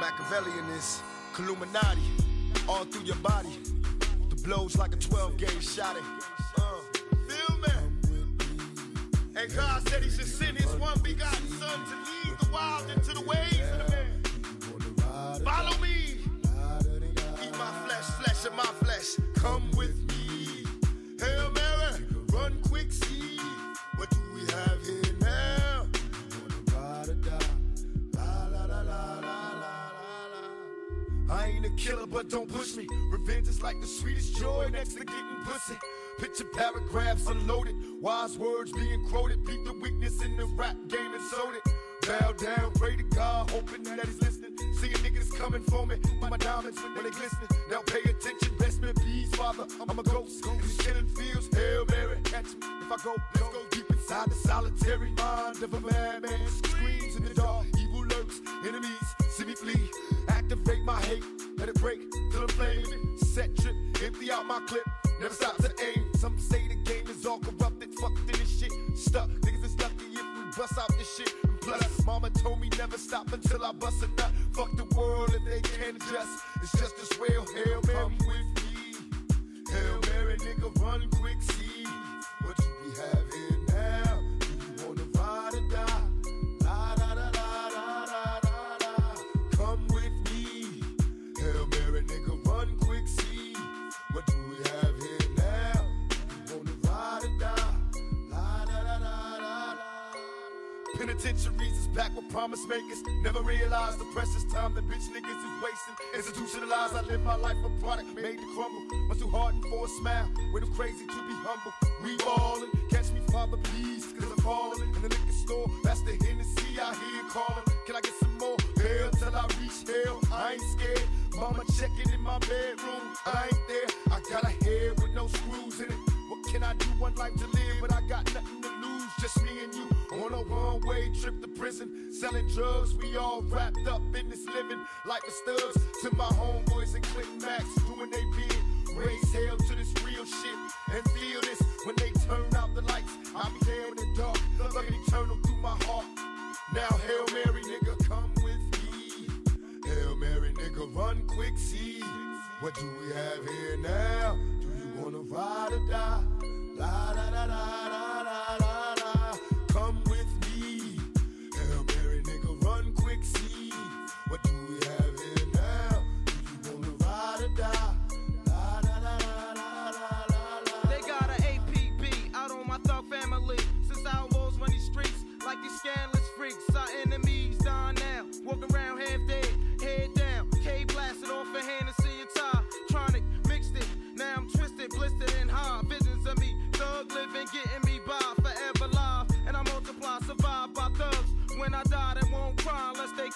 Machiavellian is Illuminati, all through your body. The blows like a 12 gauge shot. Uh, feel me? And God said He should send His one begotten Son to lead the wild into the ways of the man. Follow me. Eat my flesh, flesh of my flesh. Come with a killer, but don't push me. Revenge is like the sweetest joy next to getting pussy. Picture paragraphs unloaded, wise words being quoted. Beat the weakness in the rap game and sold it. Bow down, pray to God, hoping that he's listening. Seeing niggas coming for me, my diamonds when they glistening. Now pay attention, best me peace, father. I'm a ghost. In these killing fields, Hail Mary, catch me if I go. Let's go deep inside the solitary mind of a madman. Screams in the dark, evil lurks, enemies see me flee. Activate my hate, let it break till the flame. Set trip, empty out my clip. Never stop to aim. Some say the game is all corrupted, fucked in this shit. Stuck, niggas is lucky if we bust out this shit. And plus, mama told me never stop until I bust a nut. Fuck the world if they can't adjust. It's just as well. Hail Mary, come with me. Hail Mary, nigga, promise makers. Never realized the precious time that bitch niggas is wasting. Institutionalized, I live my life a product made to crumble. Much too hardened for a smile, way too crazy to be humble. We ballin', catch me, father, please, cause I'm falling. In the liquor store, that's the Hennessy I hear calling. Can I get some more? Hell till I reach hell, I ain't scared. Mama checking in my bedroom, I ain't there. I got a head with no screws in it. What can I do? One life to live, but I got nothing to lose. Just me and you on a one way trip to prison. Selling drugs, we all wrapped up in this living like the studs. To my homeboys and Click Max, doing they bid. Raise hell to this real shit and feel this when they turn out the lights. I'll be there in the dark, looking eternal through my heart. Now, Hail Mary, nigga, come with me. Hail Mary, nigga, run quick, see. What do we have here now? Do you wanna ride or die?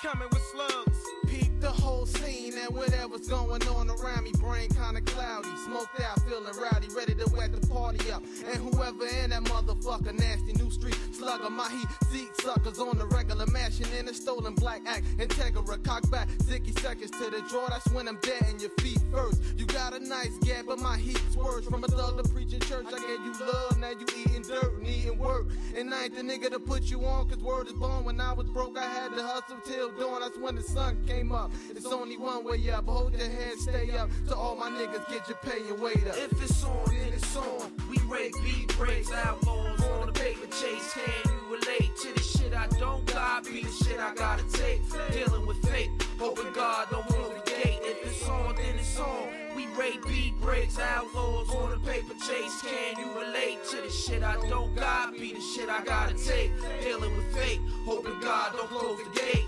Coming with slugs. Peep the whole scene and whatever's going on around me. Brain kinda cloudy, smoked out, feeling rowdy, ready to wet the party up. And whoever in that motherfucker, nasty new street slugger, my heat seek suckers on the regular, mashing in a stolen black act. Integra, cock back, zicky seconds to the draw. That's when I'm dead in your feet first. You got a nice gap, but my heat's worse. From a thug to preaching church, I gave you love, now you eating dirt, needing work. And I ain't the nigga to put you on, cause word is born. When I was broke, I had to hustle till dawn. That's when the sun came up. It's only one way up. Hold your head, stay up. To all my niggas, get your pay and wait up. If it's on, then it's on. We rake beat breaks, outlaws on the paper chase. Can you relate to the shit I don't got? Be the shit I gotta take. Dealing with fate, hoping God don't close the gate. If it's on, then it's on. We rate beat breaks, outlaws on the paper chase. Can you relate to the shit I don't got? Be the shit I gotta take. Dealing with fate, hoping God don't close the gate.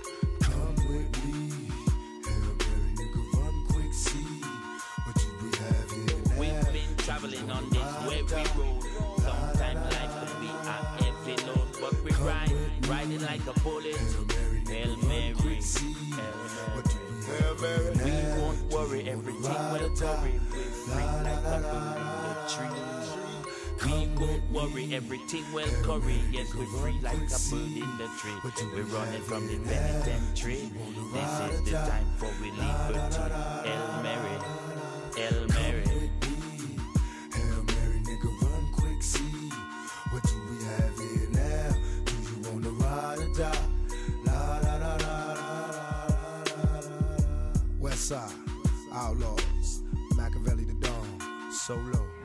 Traveling on this weary road. Sometimes life can be a heavy load, but we ride, riding like a bullet. Hail Mary, What do we we won't worry, everything will worry. We're free like a bird in the tree. We won't worry, everything will curry. Yes, we're free like a bird in the tree. We're running from the penitentiary. This is the time for we liberty. Hail Mary, Hail Mary. Dawn, Solo.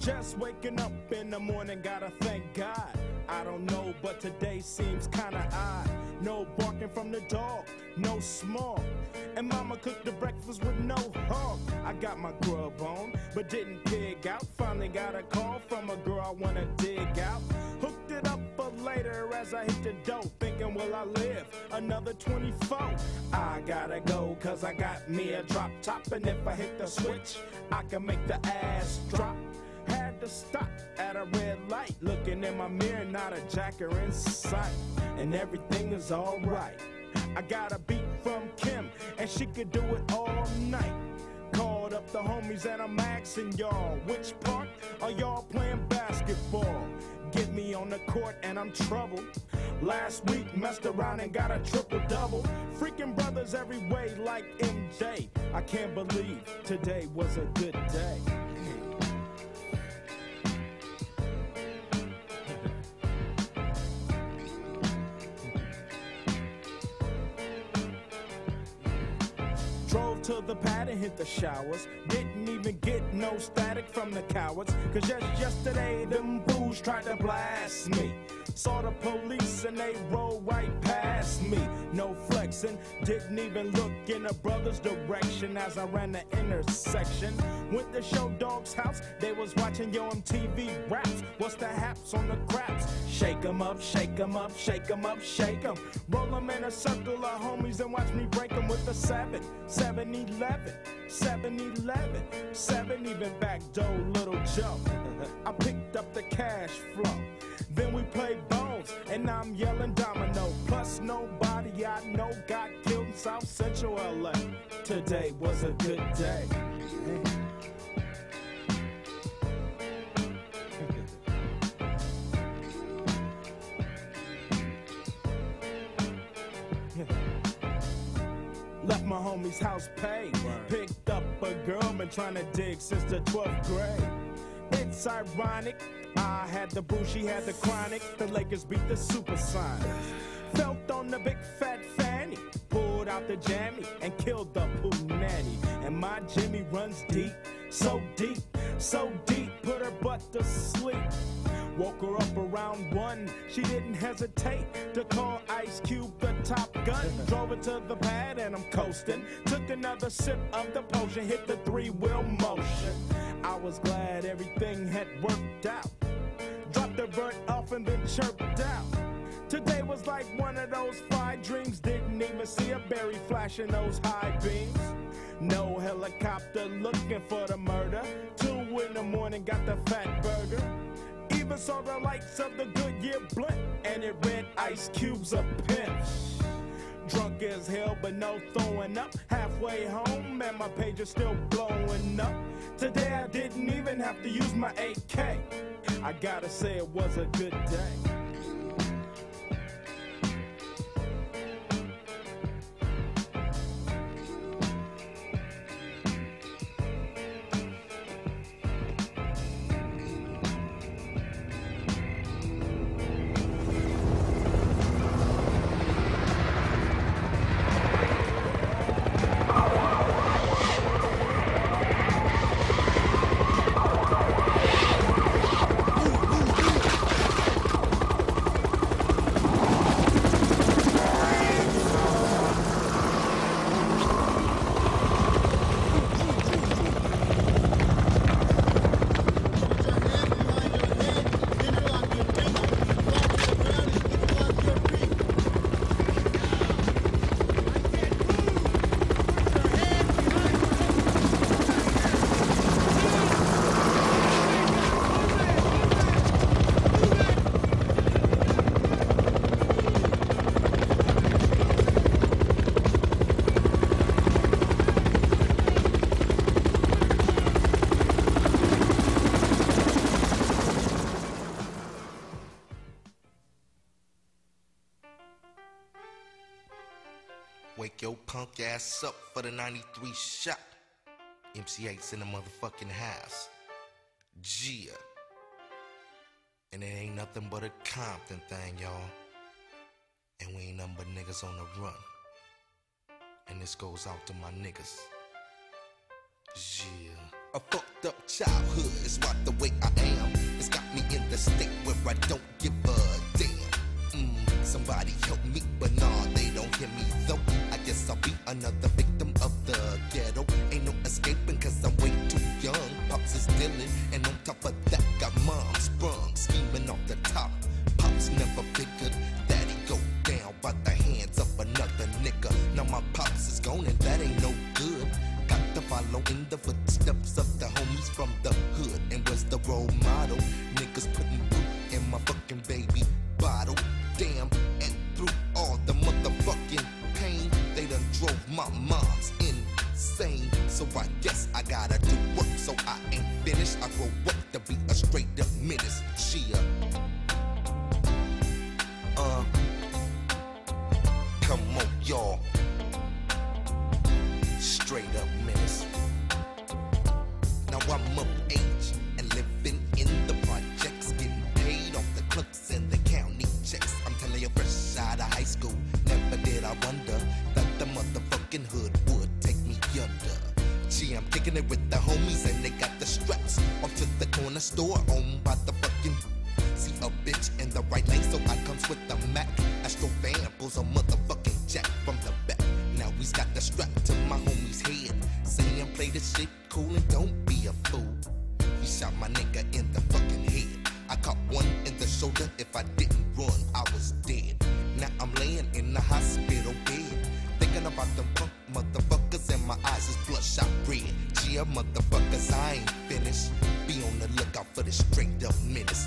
Just waking up in the morning, gotta thank God. I don't know, but today seems kinda odd. No barking from the dog, no small. And mama cooked the breakfast with no hog. I got my grub on, but didn't pig out. Finally got a call from a girl I wanna dig out. Hooked it up for later as I hit the dope. Thinking, will I live another 24? I gotta go, cause I got me a drop top. And if I hit the switch, I can make the ass drop. To stop at a red light, looking in my mirror, not a jacker in sight, and everything is alright. I got a beat from Kim, and she could do it all night. Called up the homies and I'm asking y'all, which part are y'all playing basketball? Get me on the court and I'm troubled. Last week messed around and got a triple double. Freaking brothers every way like MJ. I can't believe today was a good day. Hit the showers. Didn't even get no static from the cowards. Cause just yesterday, them booze tried to blast me. Saw the police and they rolled right past me. No flexing, didn't even look in a brother's direction as I ran the intersection. Went to Short Dog's house, they was watching Yo MTV raps. What's the haps on the craps? Shake 'em up, shake 'em up, shake 'em up, shake 'em. Roll 'em in a circle of homies and watch me break 'em with a 7, 7 11, 7 11, 7 even back door, little Joe. I picked up the cash flow. Then we played bones, and I'm yelling domino. Plus, nobody I know got killed in South Central LA. Today was a good day. Left my homie's house paid. Been trying to dig since the 12th grade. It's ironic. I had the boo, she had the chronic. The Lakers beat the Supersonics. Felt on the big fat fanny. Pulled out the jammy and killed the poo nanny. And my Jimmy runs deep, so deep, so deep. Put her butt to sleep. Woke her up around one. She didn't hesitate to call Ice Cube the top gun. Drove her to the pad and I'm coasting. Took another sip of the potion, hit the three wheel motion. I was glad everything had worked out. Dropped the vert off and then chirped out. Today was like one of those five dreams. Didn't even see a berry flashing those high beams. No helicopter looking for the murder. Two in the morning, got the Fatburger. Even saw the lights of the Goodyear blimp, and it read Ice Cube's a pimp. Drunk as hell, but no throwing up. Halfway home, and my page is still blowing up. Today I didn't even have to use my AK. I gotta say, it was a good day. Wake your punk ass up for the 93 shot. MC Eiht's in the motherfucking house. Gia. And it ain't nothing but a Compton thing, y'all. And we ain't nothing but niggas on the run. And this goes out to my niggas. Yeah. A fucked up childhood is what the way I am. It's got me in the state where I don't footsteps of the homies from the hood. And was the role model? Niggas putting blue in my fucking baby bottle. Damn, and through all the motherfucking pain, they done drove my mom's insane. So I guess I gotta do work, so I ain't finished. I grow up to be a straight up menace. Chia. Uh, come on, y'all. Straight up menace. I'm of age and living in the projects, getting paid off the clerks and the county checks. I'm telling you, fresh out of high school, never did I wonder that the motherfucking hood would take me under. Gee, I'm kicking it with the homies and they got the straps off to the corner store owned by the fucking. See a bitch in the right lane, so I comes with the Mac. Astro van pulls a motherfucking jack from the back. Now he's got the strap to my homie's head, saying play this shit cool and don't a fool. He shot my nigga in the fucking head. I caught one in the shoulder. If I didn't run, I was dead. Now I'm laying in the hospital bed, thinking about them punk motherfuckers, and my eyes is bloodshot red. Yeah, motherfuckers, I ain't finished. Be on the lookout for the straight up menace.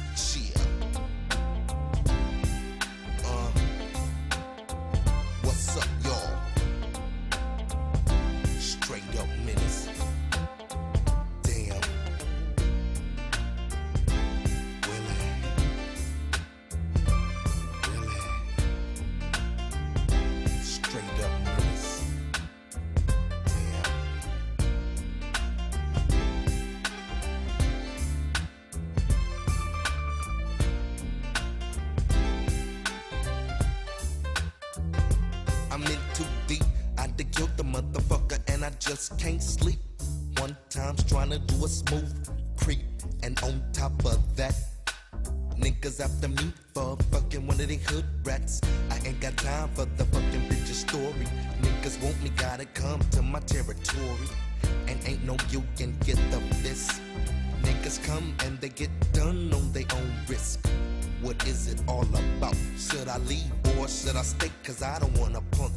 Just can't sleep. One time's trying to do a smooth creep, and on top of that, niggas after me for fucking one of they hood rats. I ain't got time for the fucking bitch's story. Niggas want me, gotta come to my territory. And ain't no you can get the fist. Niggas come and they get done on their own risk. What is it all about? Should I leave or should I stay? Cause I don't wanna punk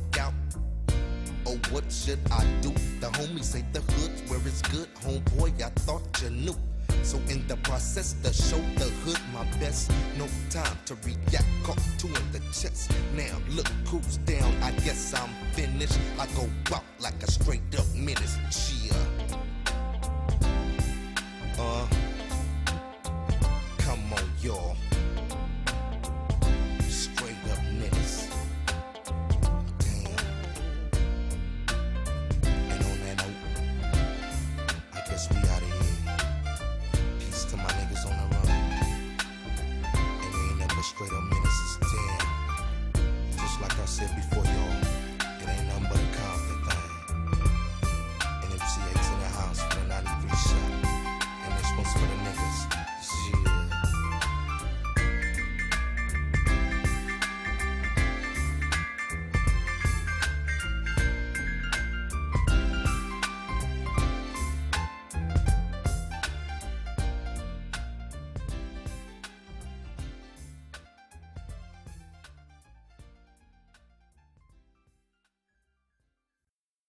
what should I do? The homies say the hood's where it's good. Homeboy, I thought you knew. So in the process to show the hood my best. No time to react, caught two in the chest. Now look who's down, I guess I'm finished. I go out like a straight up menace. Cheer.